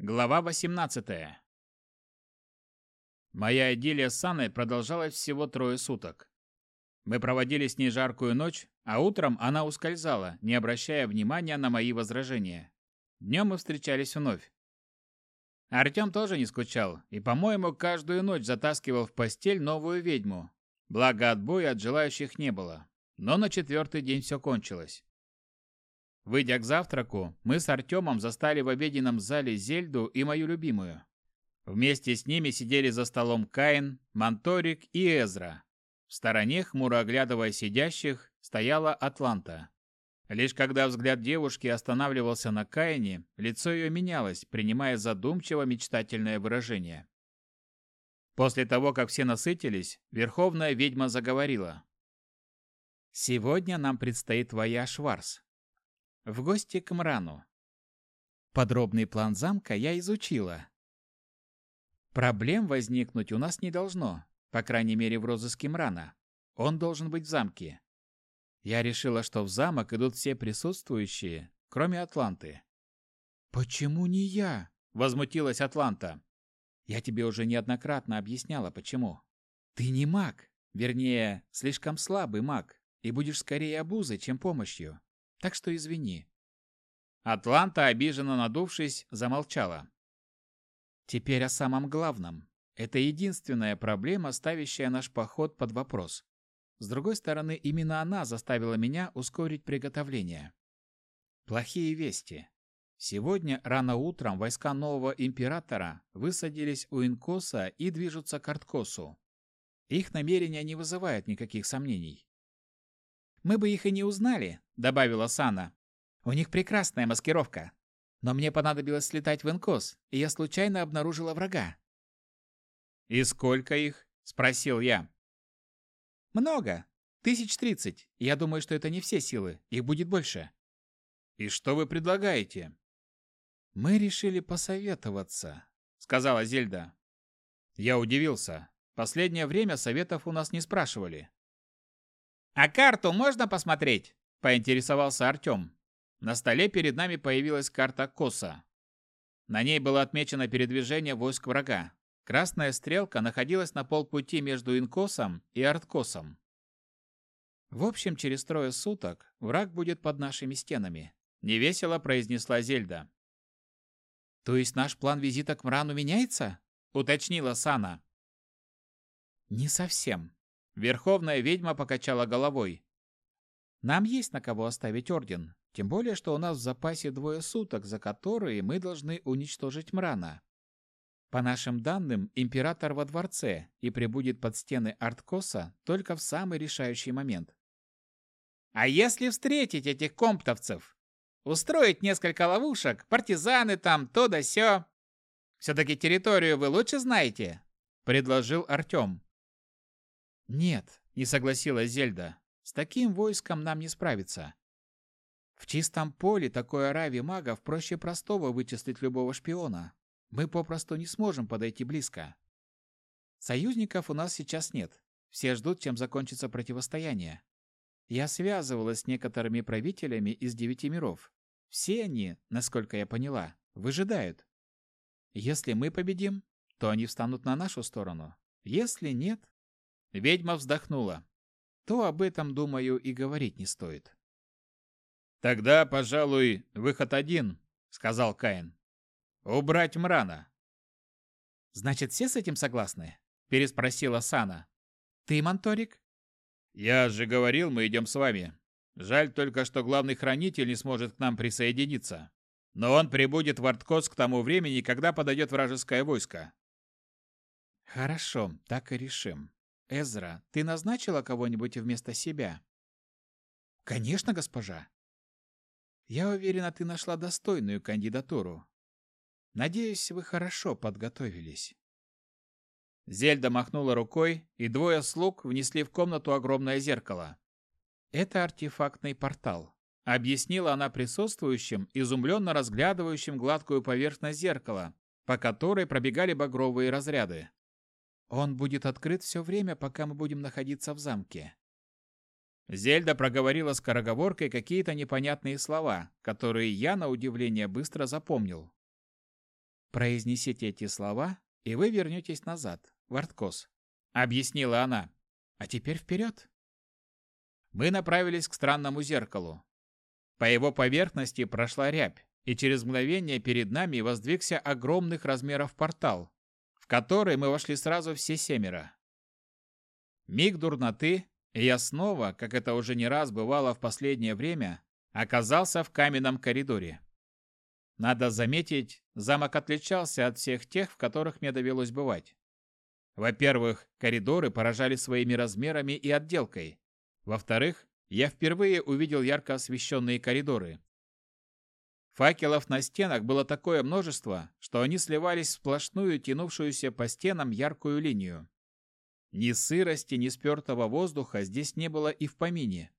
Глава 18. Моя идиллия с Саной продолжалась всего трое суток. Мы проводили с ней жаркую ночь, а утром она ускользала, не обращая внимания на мои возражения. Днем мы встречались вновь. Артем тоже не скучал и, по-моему, каждую ночь затаскивал в постель новую ведьму. Благо отбоя от желающих не было. Но на четвертый день все кончилось. Выйдя к завтраку, мы с Артемом застали в обеденном зале Зельду и мою любимую. Вместе с ними сидели за столом Каин, Монторик и Эзра. В стороне, хмуро оглядывая сидящих, стояла Атланта. Лишь когда взгляд девушки останавливался на Каине, лицо ее менялось, принимая задумчиво-мечтательное выражение. После того, как все насытились, Верховная ведьма заговорила. «Сегодня нам предстоит твоя Шварц, в гости к Мрану. Подробный план замка я изучила. Проблем возникнуть у нас не должно, по крайней мере в розыске Мрана. Он должен быть в замке. Я решила, что в замок идут все присутствующие, кроме Атланты. «Почему не я?» – возмутилась Атланта. «Я тебе уже неоднократно объясняла, почему. Ты не маг, вернее, слишком слабый маг, и будешь скорее обузой, чем помощью. Так что извини. Атланта, обиженно надувшись, замолчала. Теперь о самом главном. Это единственная проблема, ставящая наш поход под вопрос. С другой стороны, именно она заставила меня ускорить приготовление. Плохие вести. Сегодня рано утром войска нового императора высадились у Инкоса и движутся к Арткосу. Их намерения не вызывают никаких сомнений. Мы бы их и не узнали, добавила Сана. У них прекрасная маскировка. Но мне понадобилось слетать в Инкос, и я случайно обнаружила врага. «И сколько их?» – спросил я. «Много. Тысяч тридцать. Я думаю, что это не все силы. Их будет больше». «И что вы предлагаете?» «Мы решили посоветоваться», — сказала Зельда. Я удивился. Последнее время советов у нас не спрашивали. «А карту можно посмотреть?» – поинтересовался Артем. На столе перед нами появилась карта Коса. На ней было отмечено передвижение войск врага. Красная стрелка находилась на полпути между Инкосом и Арткосом. В общем, через трое суток враг будет под нашими стенами, невесело произнесла Зельда. То есть наш план визита к Мрану меняется? уточнила Сана. Не совсем. Верховная ведьма покачала головой. Нам есть на кого оставить орден, тем более, что у нас в запасе двое суток, за которые мы должны уничтожить Мрана. По нашим данным, император во дворце и прибудет под стены Арткоса только в самый решающий момент. А если встретить этих комптовцев? Устроить несколько ловушек, партизаны там, то да сё. Все-таки территорию вы лучше знаете, предложил Артем. «Нет», — не согласилась Зельда, — «с таким войском нам не справиться. В чистом поле такой ораве магов проще простого вычислить любого шпиона. Мы попросту не сможем подойти близко. Союзников у нас сейчас нет. Все ждут, чем закончится противостояние. Я связывалась с некоторыми правителями из девяти миров. Все они, насколько я поняла, выжидают. Если мы победим, то они встанут на нашу сторону. Если нет, Ведьма вздохнула. То об этом, думаю, и говорить не стоит. Тогда, пожалуй, выход один, сказал Каин. Убрать Мрана. Значит, все с этим согласны? переспросила Сана. Ты, Монторик? Я же говорил, мы идем с вами. Жаль только, что главный хранитель не сможет к нам присоединиться. Но он прибудет в Арткос к тому времени, когда подойдет вражеское войско. Хорошо, так и решим. Эзра, ты назначила кого-нибудь вместо себя? Конечно, госпожа. Я уверена, ты нашла достойную кандидатуру. Надеюсь, вы хорошо подготовились. Зельда махнула рукой, и двое слуг внесли в комнату огромное зеркало. Это артефактный портал. Объяснила она присутствующим, изумленно разглядывающим гладкую поверхность зеркала, по которой пробегали багровые разряды. Он будет открыт все время, пока мы будем находиться в замке. Зельда проговорила скороговоркой какие-то непонятные слова, которые я, на удивление, быстро запомнил. Произнесите эти слова, и вы вернетесь назад, в Арткос», — объяснила она. «А теперь вперед!» Мы направились к странному зеркалу. По его поверхности прошла рябь, и через мгновение перед нами воздвигся огромных размеров портал, который мы вошли сразу все семеро. Миг дурноты, и я снова, как это уже не раз бывало в последнее время, оказался в каменном коридоре. Надо заметить, замок отличался от всех тех, в которых мне довелось бывать. Во-первых, коридоры поражали своими размерами и отделкой. Во-вторых, я впервые увидел ярко освещенные коридоры. Факелов на стенах было такое множество, что они сливались в сплошную, тянувшуюся по стенам яркую линию. Ни сырости, ни спертого воздуха здесь не было и в помине.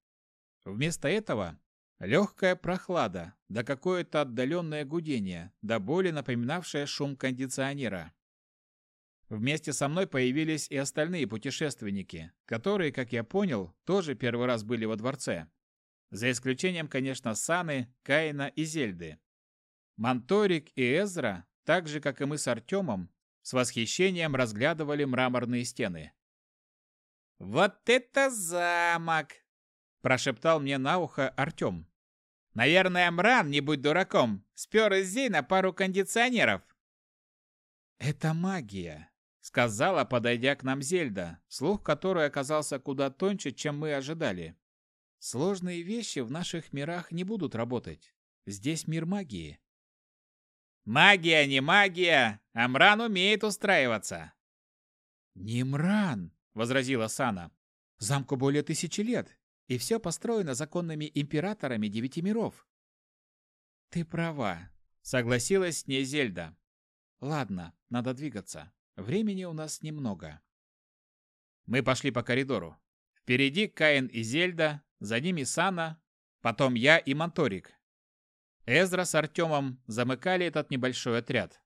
Вместо этого легкая прохлада, да какое-то отдаленное гудение, да более напоминавшее шум кондиционера. Вместе со мной появились и остальные путешественники, которые, как я понял, тоже первый раз были во дворце. За исключением, конечно, Саны, Каина и Зельды. Монторик и Эзра, так же, как и мы с Артемом, с восхищением разглядывали мраморные стены. «Вот это замок!» – прошептал мне на ухо Артем. «Наверное, Мран, не будь дураком, спер из Зейна пару кондиционеров». «Это магия», — сказала, подойдя к нам Зельда, слух которой оказался куда тоньше, чем мы ожидали. «Сложные вещи в наших мирах не будут работать. Здесь мир магии». «Магия не магия! Амран умеет устраиваться!» «Не Мран!» — возразила Сана. «Замку более тысячи лет, и все построено законными императорами девяти миров». «Ты права», — согласилась с ней Зельда. «Ладно, надо двигаться. Времени у нас немного». Мы пошли по коридору. Впереди Каин и Зельда, за ними Сана, потом я и Монторик. Эзра с Артемом замыкали этот небольшой отряд.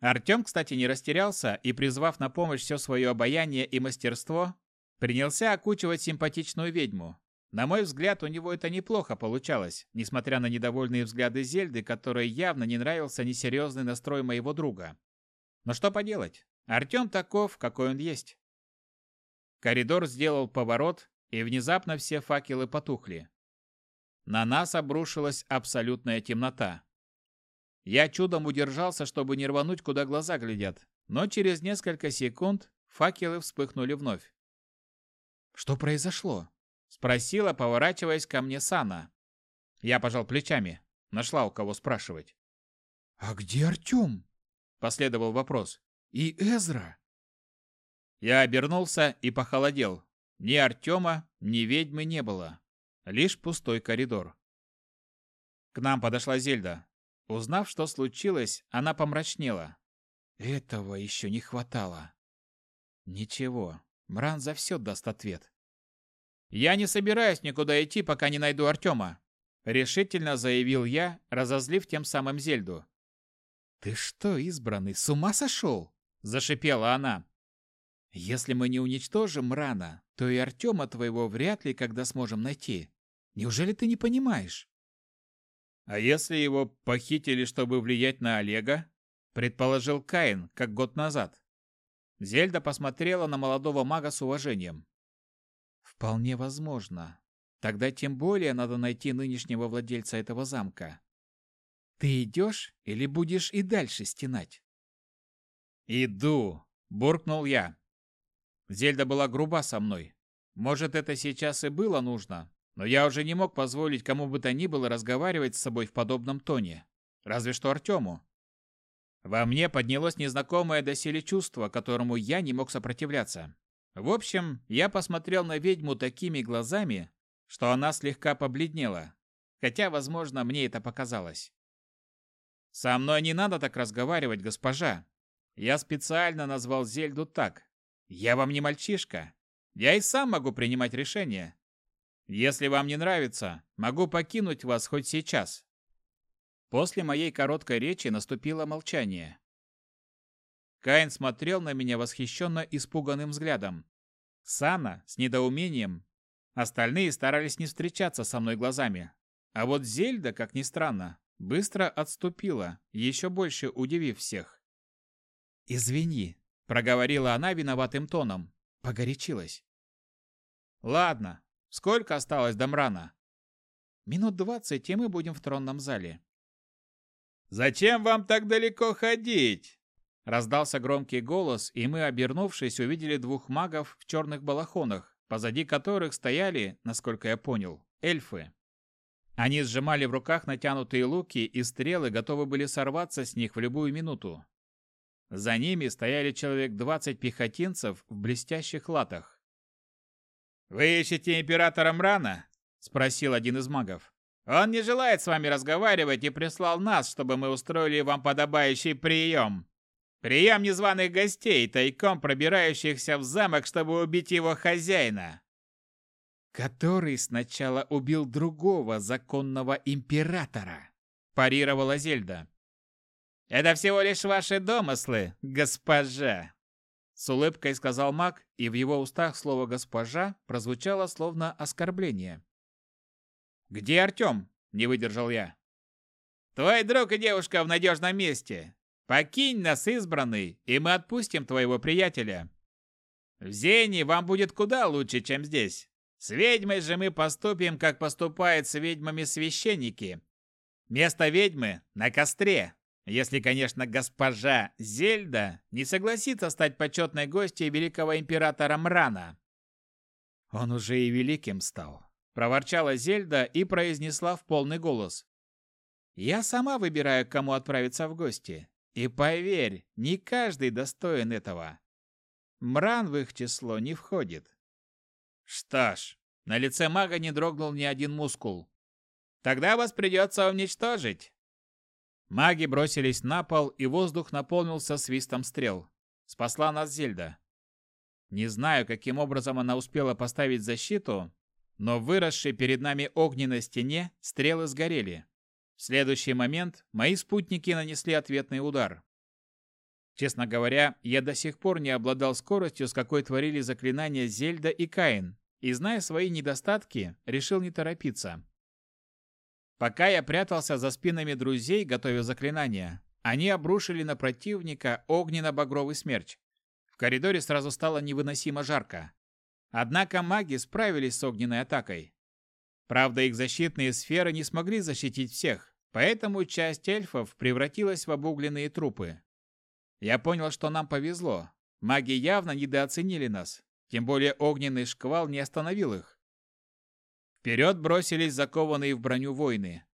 Артем, кстати, не растерялся и, призвав на помощь все свое обаяние и мастерство, принялся окучивать симпатичную ведьму. На мой взгляд, у него это неплохо получалось, несмотря на недовольные взгляды Зельды, которой явно не нравился несерьезный настрой моего друга. Но что поделать, Артем таков, какой он есть. Коридор сделал поворот, и внезапно все факелы потухли. На нас обрушилась абсолютная темнота. Я чудом удержался, чтобы не рвануть, куда глаза глядят, но через несколько секунд факелы вспыхнули вновь. «Что произошло?» – спросила, поворачиваясь ко мне Сана. Я пожал плечами. Нашла у кого спрашивать. «А где Артем?» – последовал вопрос. «И Эзра?» Я обернулся и похолодел. Ни Артема, ни ведьмы не было. Лишь пустой коридор. К нам подошла Зельда. Узнав, что случилось, она помрачнела. Этого еще не хватало. Ничего, Мран за все даст ответ. «Я не собираюсь никуда идти, пока не найду Артема», — решительно заявил я, разозлив тем самым Зельду. «Ты что, избранный, с ума сошел?» — зашипела она. «Если мы не уничтожим Мрана, то и Артема твоего вряд ли когда сможем найти. Неужели ты не понимаешь?» А если его похитили, чтобы влиять на Олега? Предположил Каин, как год назад. Зельда посмотрела на молодого мага с уважением. Вполне возможно. Тогда тем более надо найти нынешнего владельца этого замка. Ты идешь или будешь и дальше стенать? Иду, буркнул я. Зельда была груба со мной. Может, это сейчас и было нужно, но я уже не мог позволить кому бы то ни было разговаривать с собой в подобном тоне. Разве что Артему. Во мне поднялось незнакомое доселе чувство, которому я не мог сопротивляться. В общем, я посмотрел на ведьму такими глазами, что она слегка побледнела. Хотя, возможно, мне это показалось. «Со мной не надо так разговаривать, госпожа. Я специально назвал Зельду так. Я вам не мальчишка. Я и сам могу принимать решения. Если вам не нравится, могу покинуть вас хоть сейчас. После моей короткой речи наступило молчание. Каин смотрел на меня восхищенно испуганным взглядом. Сана с недоумением. Остальные старались не встречаться со мной глазами. А вот Зельда, как ни странно, быстро отступила, еще больше удивив всех. «Извини», — проговорила она виноватым тоном. Погорячилась. «Ладно. Сколько осталось до Мрана?» «Минут двадцать, и мы будем в тронном зале». «Зачем вам так далеко ходить?» Раздался громкий голос, и мы, обернувшись, увидели двух магов в черных балахонах, позади которых стояли, насколько я понял, эльфы. Они сжимали в руках натянутые луки, и стрелы готовы были сорваться с них в любую минуту. За ними стояли человек 20 пехотинцев в блестящих латах. «Вы ищете императора Мрана?» – спросил один из магов. «Он не желает с вами разговаривать и прислал нас, чтобы мы устроили вам подобающий прием». Прием незваных гостей, тайком пробирающихся в замок, чтобы убить его хозяина. Который сначала убил другого законного императора, парировала Зельда. Это всего лишь ваши домыслы, госпожа. С улыбкой сказал маг, и в его устах слово «госпожа» прозвучало словно оскорбление. «Где Артем?» – не выдержал я. «Твой друг и девушка в надежном месте. Покинь нас, избранный, и мы отпустим твоего приятеля. В Зене вам будет куда лучше, чем здесь. С ведьмой же мы поступим, как поступают с ведьмами священники. Место ведьмы на костре, если, конечно, госпожа Зельда не согласится стать почетной гостьей великого императора Мрана. Он уже и великим стал, проворчала Зельда и произнесла в полный голос. Я сама выбираю, кому отправиться в гости. И поверь, не каждый достоин этого. Мран в их число не входит. Что ж, на лице мага не дрогнул ни один мускул. Тогда вас придется уничтожить. Маги бросились на пол, и воздух наполнился свистом стрел. Спасла нас Зельда. Не знаю, каким образом она успела поставить защиту, но выросшей перед нами огненной стене стрелы сгорели. В следующий момент мои спутники нанесли ответный удар. Честно говоря, я до сих пор не обладал скоростью, с какой творили заклинания Зельда и Каин, и, зная свои недостатки, решил не торопиться. Пока я прятался за спинами друзей, готовя заклинания, они обрушили на противника огненно-багровый смерч. В коридоре сразу стало невыносимо жарко. Однако маги справились с огненной атакой. Правда, их защитные сферы не смогли защитить всех, Поэтому часть эльфов превратилась в обугленные трупы. Я понял, что нам повезло. Маги явно недооценили нас. Тем более огненный шквал не остановил их. Вперед бросились закованные в броню воины.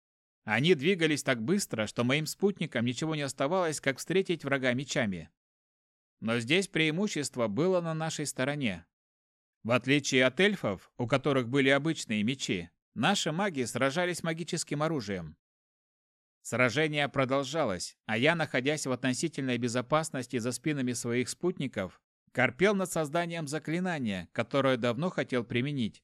Они двигались так быстро, что моим спутникам ничего не оставалось, как встретить врага мечами. Но здесь преимущество было на нашей стороне. В отличие от эльфов, у которых были обычные мечи, наши маги сражались магическим оружием. Сражение продолжалось, а я, находясь в относительной безопасности за спинами своих спутников, корпел над созданием заклинания, которое давно хотел применить.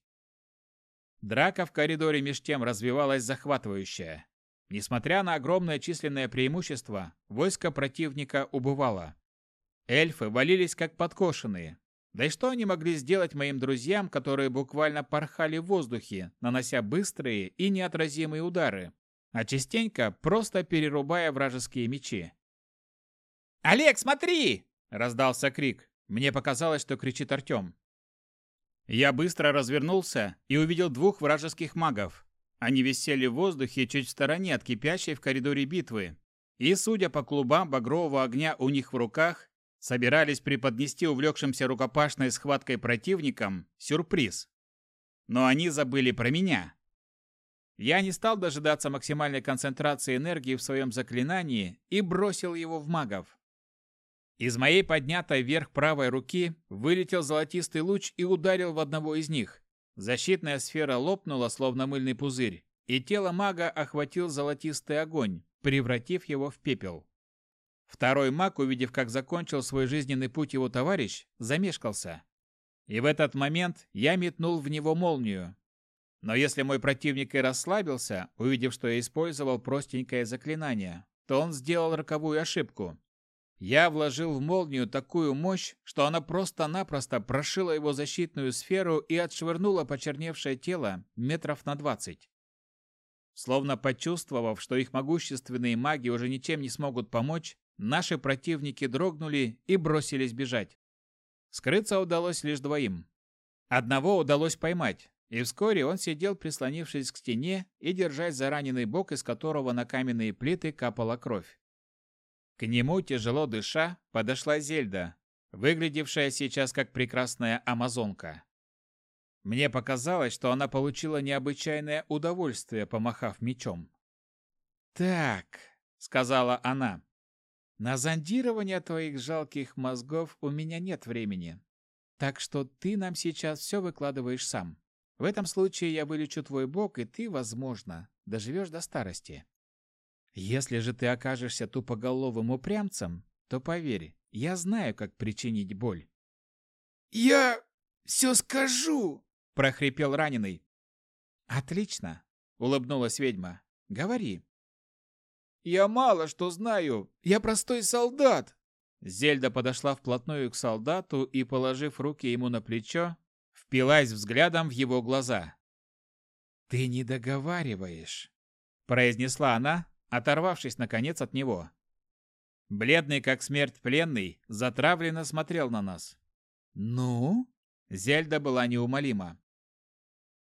Драка в коридоре меж тем развивалась захватывающая. Несмотря на огромное численное преимущество, войско противника убывало. Эльфы валились как подкошенные. Да и что они могли сделать моим друзьям, которые буквально порхали в воздухе, нанося быстрые и неотразимые удары? а частенько просто перерубая вражеские мечи. «Олег, смотри!» – раздался крик. Мне показалось, что кричит Артем. Я быстро развернулся и увидел двух вражеских магов. Они висели в воздухе чуть в стороне от кипящей в коридоре битвы. И, судя по клубам багрового огня у них в руках, собирались преподнести увлекшимся рукопашной схваткой противникам сюрприз. Но они забыли про меня. Я не стал дожидаться максимальной концентрации энергии в своем заклинании и бросил его в магов. Из моей поднятой вверх правой руки вылетел золотистый луч и ударил в одного из них. Защитная сфера лопнула, словно мыльный пузырь, и тело мага охватил золотистый огонь, превратив его в пепел. Второй маг, увидев, как закончил свой жизненный путь его товарищ, замешкался. И в этот момент я метнул в него молнию, но если мой противник и расслабился, увидев, что я использовал простенькое заклинание, то он сделал роковую ошибку. Я вложил в молнию такую мощь, что она просто-напросто прошила его защитную сферу и отшвырнула почерневшее тело метров на двадцать. Словно почувствовав, что их могущественные маги уже ничем не смогут помочь, наши противники дрогнули и бросились бежать. Скрыться удалось лишь двоим. Одного удалось поймать, и вскоре он сидел, прислонившись к стене и держась за раненый бок, из которого на каменные плиты капала кровь. К нему, тяжело дыша, подошла Зельда, выглядевшая сейчас как прекрасная амазонка. Мне показалось, что она получила необычайное удовольствие, помахав мечом. «Так», — сказала она, — «на зондирование твоих жалких мозгов у меня нет времени, так что ты нам сейчас все выкладываешь сам. В этом случае я вылечу твой бок, и ты, возможно, доживешь до старости. Если же ты окажешься тупоголовым упрямцем, то поверь, я знаю, как причинить боль». «Я все скажу!» – прохрипел раненый. «Отлично!» – улыбнулась ведьма. «Говори». «Я мало что знаю. Я простой солдат!» Зельда подошла вплотную к солдату и, положив руки ему на плечо, впилась взглядом в его глаза. «Ты не договариваешь», – произнесла она, оторвавшись наконец от него. Бледный как смерть пленный, затравленно смотрел на нас. «Ну?» Зельда была неумолима.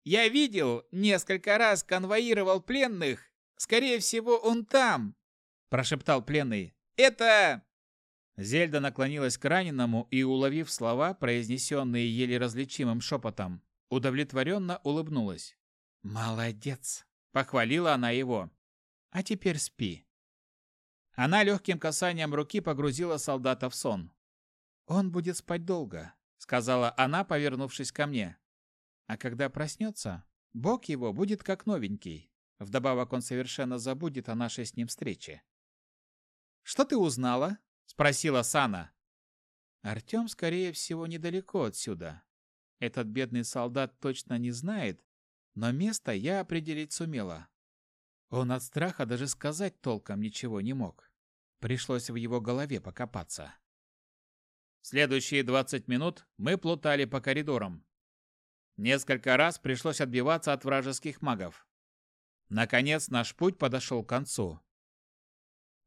Я видел, несколько раз конвоировал пленных. Скорее всего, он там, прошептал пленный. Это Зельда наклонилась к раненому и, уловив слова, произнесенные еле различимым шепотом, удовлетворенно улыбнулась. «Молодец!» – похвалила она его. «А теперь спи». Она легким касанием руки погрузила солдата в сон. «Он будет спать долго», – сказала она, повернувшись ко мне. А когда проснется, бог его будет как новенький. Вдобавок он совершенно забудет о нашей с ним встрече. «Что ты узнала?» – спросила Сана. Артем, скорее всего, недалеко отсюда. Этот бедный солдат точно не знает, но место я определить сумела. Он от страха даже сказать толком ничего не мог. Пришлось в его голове покопаться. Следующие 20 минут мы плутали по коридорам, Несколько раз пришлось отбиваться от вражеских магов. Наконец наш путь подошел к концу.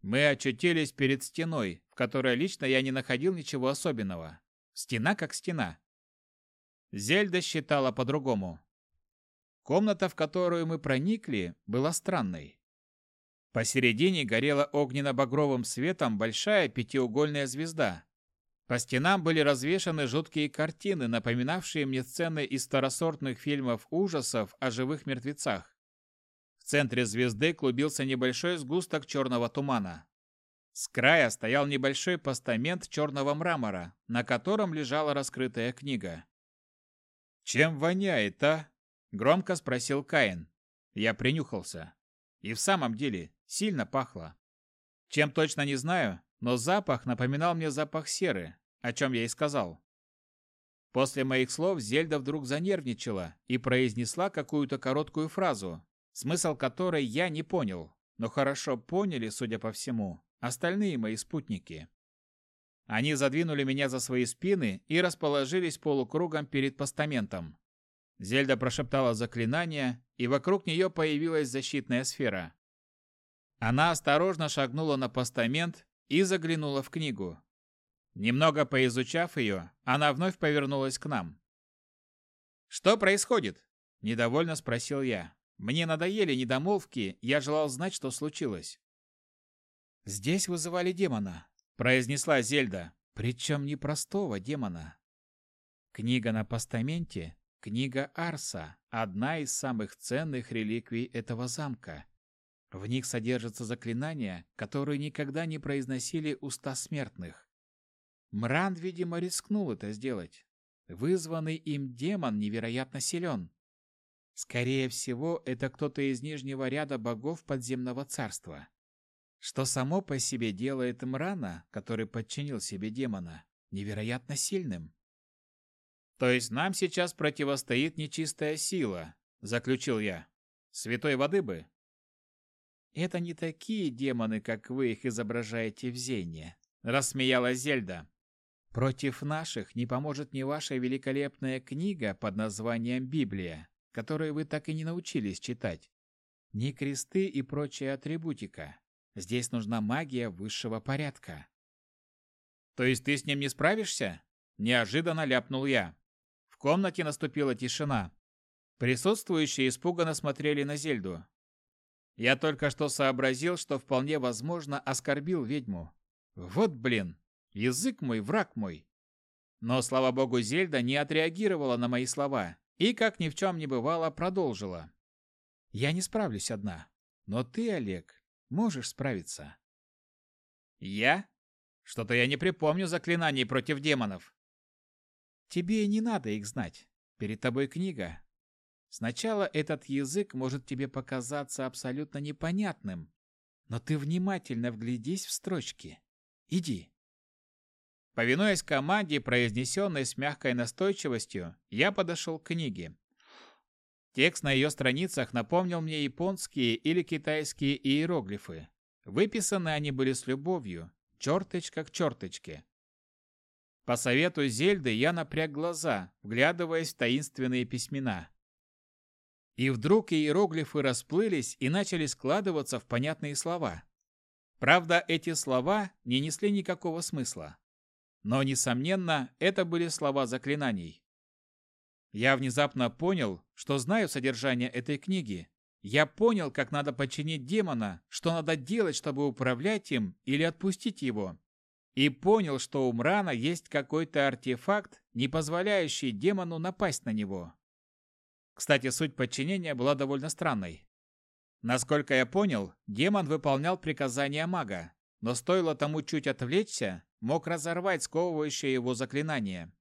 Мы очутились перед стеной, в которой лично я не находил ничего особенного. Стена как стена. Зельда считала по-другому. Комната, в которую мы проникли, была странной. Посередине горела огненно-багровым светом большая пятиугольная звезда, по стенам были развешаны жуткие картины, напоминавшие мне сцены из старосортных фильмов ужасов о живых мертвецах. В центре звезды клубился небольшой сгусток черного тумана. С края стоял небольшой постамент черного мрамора, на котором лежала раскрытая книга. «Чем воняет, а?» – громко спросил Каин. Я принюхался. И в самом деле сильно пахло. Чем точно не знаю, но запах напоминал мне запах серы, о чем я и сказал. После моих слов Зельда вдруг занервничала и произнесла какую-то короткую фразу, смысл которой я не понял, но хорошо поняли, судя по всему, остальные мои спутники. Они задвинули меня за свои спины и расположились полукругом перед постаментом. Зельда прошептала заклинание, и вокруг нее появилась защитная сфера. Она осторожно шагнула на постамент и заглянула в книгу. Немного поизучав ее, она вновь повернулась к нам. «Что происходит?» – недовольно спросил я. Мне надоели недомолвки, я желал знать, что случилось. «Здесь вызывали демона», – произнесла Зельда, причем непростого демона. Книга на постаменте – книга Арса, одна из самых ценных реликвий этого замка. В них содержатся заклинания, которые никогда не произносили уста смертных. Мран, видимо, рискнул это сделать. Вызванный им демон невероятно силен. Скорее всего, это кто-то из нижнего ряда богов подземного царства. Что само по себе делает Мрана, который подчинил себе демона, невероятно сильным. То есть нам сейчас противостоит нечистая сила, заключил я. Святой воды бы. Это не такие демоны, как вы их изображаете в Зене, рассмеялась Зельда. Против наших не поможет ни ваша великолепная книга под названием Библия, которую вы так и не научились читать. Не кресты и прочая атрибутика. Здесь нужна магия высшего порядка. То есть ты с ним не справишься? Неожиданно ляпнул я. В комнате наступила тишина. Присутствующие испуганно смотрели на Зельду. Я только что сообразил, что вполне возможно оскорбил ведьму. Вот блин, язык мой, враг мой. Но, слава богу, Зельда не отреагировала на мои слова и, как ни в чем не бывало, продолжила. «Я не справлюсь одна, но ты, Олег, можешь справиться». «Я? Что-то я не припомню заклинаний против демонов». «Тебе не надо их знать. Перед тобой книга. Сначала этот язык может тебе показаться абсолютно непонятным, но ты внимательно вглядись в строчки. Иди». Повинуясь команде, произнесенной с мягкой настойчивостью, я подошел к книге. Текст на ее страницах напомнил мне японские или китайские иероглифы. Выписаны они были с любовью, черточка к черточке. По совету Зельды я напряг глаза, вглядываясь в таинственные письмена. И вдруг иероглифы расплылись и начали складываться в понятные слова. Правда, эти слова не несли никакого смысла. Но, несомненно, это были слова заклинаний. Я внезапно понял, что знаю содержание этой книги. Я понял, как надо подчинить демона, что надо делать, чтобы управлять им или отпустить его. И понял, что у Мрана есть какой-то артефакт, не позволяющий демону напасть на него. Кстати, суть подчинения была довольно странной. Насколько я понял, демон выполнял приказания мага, но стоило тому чуть отвлечься, мог разорвать сковывающее его заклинание.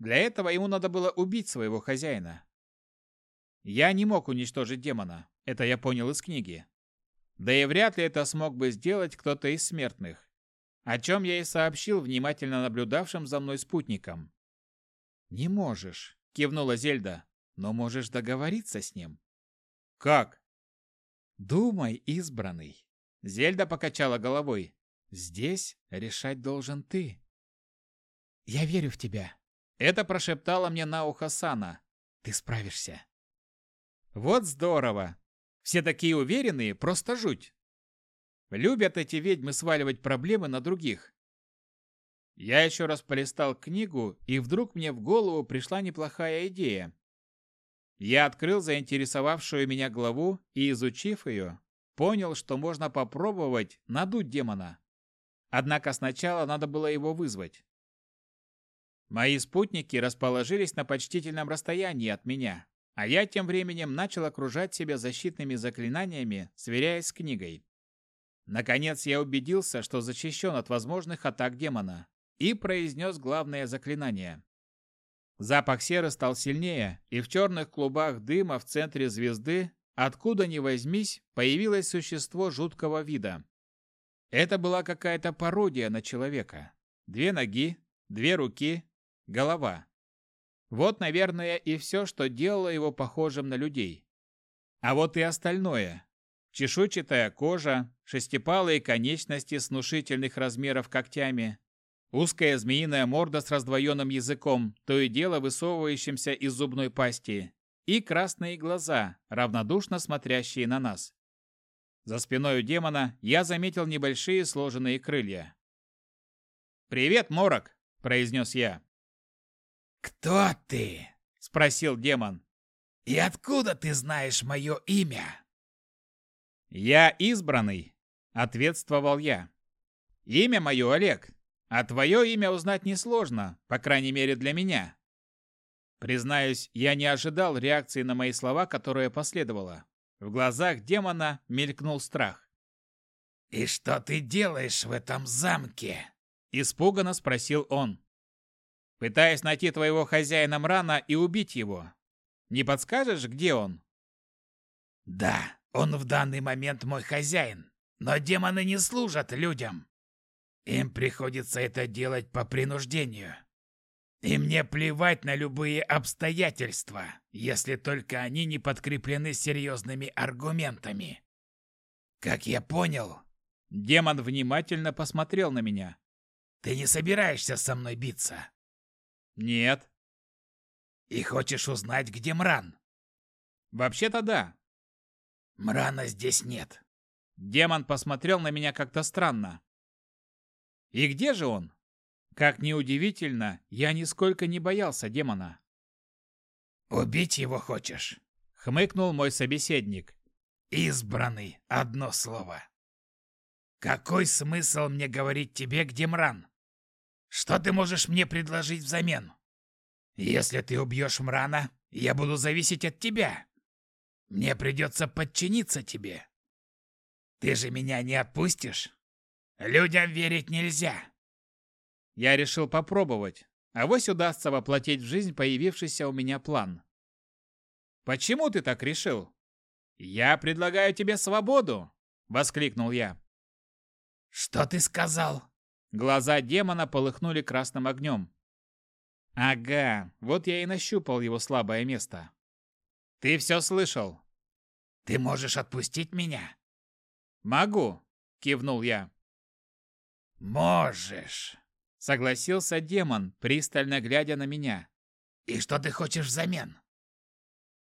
Для этого ему надо было убить своего хозяина. Я не мог уничтожить демона, это я понял из книги. Да и вряд ли это смог бы сделать кто-то из смертных, о чем я и сообщил внимательно наблюдавшим за мной спутникам. «Не можешь», — кивнула Зельда, — «но можешь договориться с ним». «Как?» «Думай, избранный». Зельда покачала головой. Здесь решать должен ты. Я верю в тебя. Это прошептала мне на ухо Сана. Ты справишься. Вот здорово. Все такие уверенные, просто жуть. Любят эти ведьмы сваливать проблемы на других. Я еще раз полистал книгу, и вдруг мне в голову пришла неплохая идея. Я открыл заинтересовавшую меня главу и, изучив ее, понял, что можно попробовать надуть демона. Однако сначала надо было его вызвать. Мои спутники расположились на почтительном расстоянии от меня, а я тем временем начал окружать себя защитными заклинаниями, сверяясь с книгой. Наконец я убедился, что защищен от возможных атак демона, и произнес главное заклинание. Запах серы стал сильнее, и в черных клубах дыма в центре звезды, откуда ни возьмись, появилось существо жуткого вида. Это была какая-то пародия на человека. Две ноги, две руки, голова. Вот, наверное, и все, что делало его похожим на людей. А вот и остальное. Чешуйчатая кожа, шестипалые конечности с внушительных размеров когтями, узкая змеиная морда с раздвоенным языком, то и дело высовывающимся из зубной пасти, и красные глаза, равнодушно смотрящие на нас. За спиной у демона я заметил небольшие сложенные крылья. «Привет, Морок!» – произнес я. «Кто ты?» – спросил демон. «И откуда ты знаешь мое имя?» «Я избранный», – ответствовал я. «Имя мое Олег, а твое имя узнать несложно, по крайней мере для меня». Признаюсь, я не ожидал реакции на мои слова, которая последовала. В глазах демона мелькнул страх. «И что ты делаешь в этом замке?» Испуганно спросил он. «Пытаясь найти твоего хозяина Мрана и убить его. Не подскажешь, где он?» «Да, он в данный момент мой хозяин, но демоны не служат людям. Им приходится это делать по принуждению. И мне плевать на любые обстоятельства, если только они не подкреплены серьезными аргументами. Как я понял... Демон внимательно посмотрел на меня. Ты не собираешься со мной биться? Нет. И хочешь узнать, где Мран? Вообще-то да. Мрана здесь нет. Демон посмотрел на меня как-то странно. И где же он? Как ни удивительно, я нисколько не боялся демона. «Убить его хочешь?» — хмыкнул мой собеседник. «Избранный, одно слово. Какой смысл мне говорить тебе, где Мран? Что ты можешь мне предложить взамен? Если ты убьешь Мрана, я буду зависеть от тебя. Мне придется подчиниться тебе. Ты же меня не отпустишь? Людям верить нельзя. Я решил попробовать, а вось удастся воплотить в жизнь появившийся у меня план. Почему ты так решил? Я предлагаю тебе свободу, воскликнул я. Что ты сказал? Глаза демона полыхнули красным огнем. Ага, вот я и нащупал его слабое место. Ты все слышал. Ты можешь отпустить меня? Могу, кивнул я. Можешь, согласился демон, пристально глядя на меня. И что ты хочешь взамен?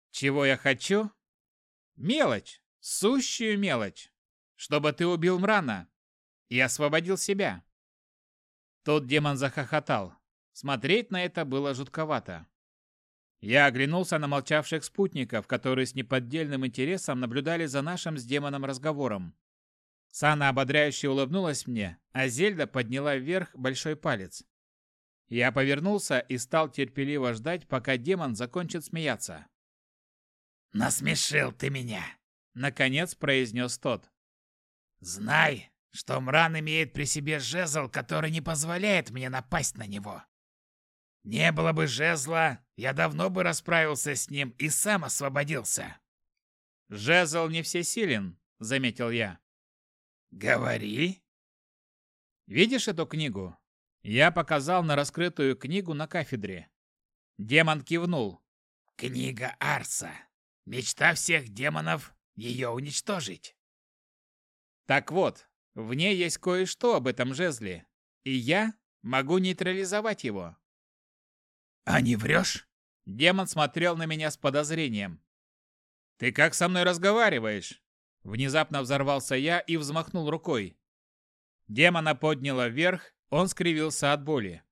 Чего я хочу? Мелочь, сущую мелочь, чтобы ты убил Мрана и освободил себя. Тот демон захохотал. Смотреть на это было жутковато. Я оглянулся на молчавших спутников, которые с неподдельным интересом наблюдали за нашим с демоном разговором. Сана ободряюще улыбнулась мне, а Зельда подняла вверх большой палец. Я повернулся и стал терпеливо ждать, пока демон закончит смеяться. «Насмешил ты меня!» — наконец произнес тот. «Знай, что Мран имеет при себе жезл, который не позволяет мне напасть на него. Не было бы жезла, я давно бы расправился с ним и сам освободился. Жезл не всесилен, заметил я. Говори. Видишь эту книгу? Я показал на раскрытую книгу на кафедре. Демон кивнул. Книга Арса. Мечта всех демонов ее уничтожить. Так вот, в ней есть кое-что об этом жезле, и я могу нейтрализовать его. «А не врешь?» Демон смотрел на меня с подозрением. «Ты как со мной разговариваешь?» Внезапно взорвался я и взмахнул рукой. Демона подняло вверх, он скривился от боли.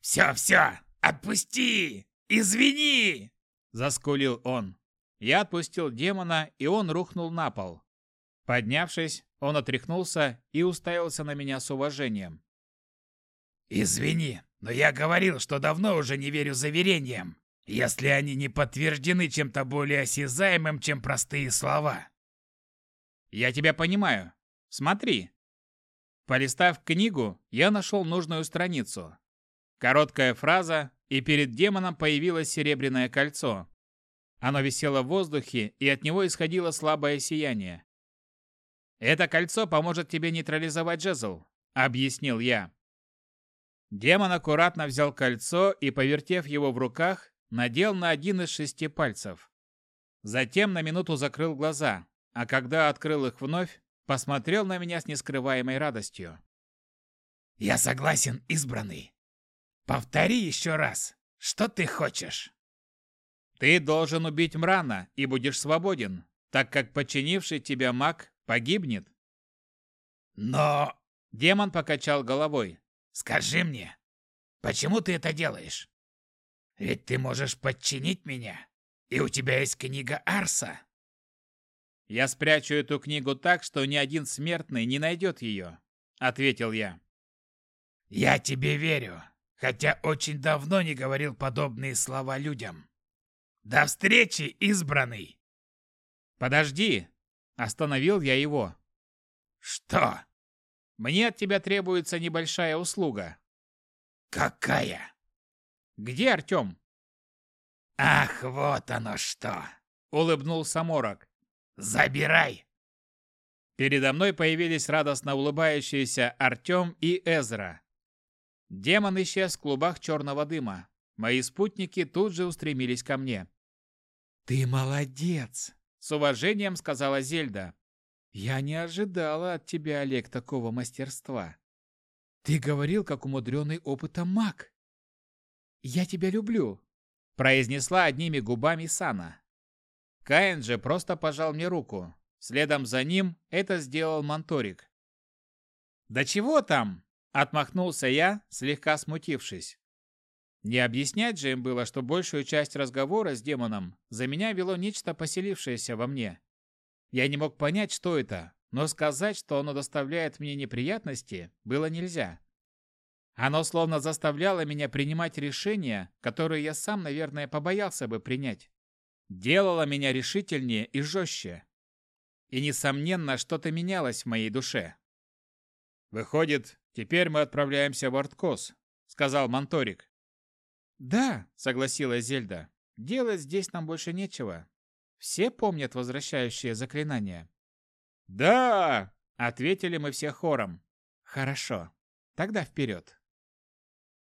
«Все, все! Отпусти! Извини!» Заскулил он. Я отпустил демона, и он рухнул на пол. Поднявшись, он отряхнулся и уставился на меня с уважением. «Извини, но я говорил, что давно уже не верю заверениям, если они не подтверждены чем-то более осязаемым, чем простые слова. Я тебя понимаю. Смотри. Полистав книгу, я нашел нужную страницу. Короткая фраза, и перед демоном появилось серебряное кольцо. Оно висело в воздухе, и от него исходило слабое сияние. «Это кольцо поможет тебе нейтрализовать жезл», — объяснил я. Демон аккуратно взял кольцо и, повертев его в руках, надел на один из шести пальцев. Затем на минуту закрыл глаза, а когда открыл их вновь, посмотрел на меня с нескрываемой радостью. «Я согласен, избранный. Повтори еще раз, что ты хочешь?» «Ты должен убить Мрана и будешь свободен, так как подчинивший тебя маг погибнет». «Но...» Демон покачал головой. Скажи мне, почему ты это делаешь? Ведь ты можешь подчинить меня, и у тебя есть книга Арса. Я спрячу эту книгу так, что ни один смертный не найдет ее, ответил я. Я тебе верю, хотя очень давно не говорил подобные слова людям. До встречи, избранный. Подожди, остановил я его. Что? Мне от тебя требуется небольшая услуга. Какая? Где Артем? Ах, вот оно что! Улыбнулся Морок. Забирай! Передо мной появились радостно улыбающиеся Артем и Эзра. Демон исчез в клубах черного дыма. Мои спутники тут же устремились ко мне. «Ты молодец!» — с уважением сказала Зельда. Я не ожидала от тебя, Олег, такого мастерства. Ты говорил, как умудренный опытом маг. Я тебя люблю, произнесла одними губами Сана. Каин же просто пожал мне руку. Следом за ним это сделал Монторик. «Да чего там?» – отмахнулся я, слегка смутившись. Не объяснять же им было, что большую часть разговора с демоном за меня вело нечто, поселившееся во мне. Я не мог понять, что это, но сказать, что оно доставляет мне неприятности, было нельзя. Оно словно заставляло меня принимать решения, которые я сам, наверное, побоялся бы принять. Делало меня решительнее и жестче. И, несомненно, что-то менялось в моей душе. «Выходит, теперь мы отправляемся в Арткос», — сказал Монторик. «Да», — согласилась Зельда, — «делать здесь нам больше нечего. Все помнят возвращающие заклинания?» «Да!» — ответили мы все хором. «Хорошо. Тогда вперед!»